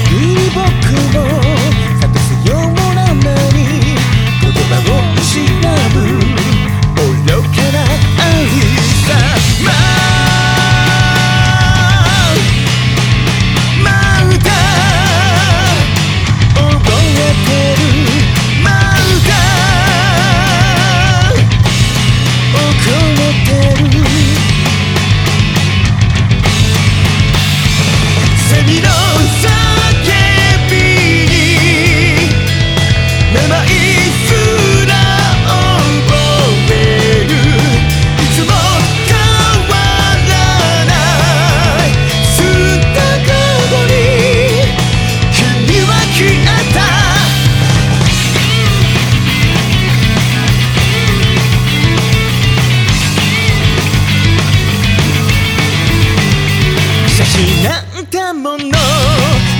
先に僕も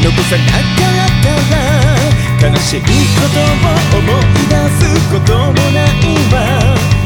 残さなかったら悲しいことを思い出すこともないわ。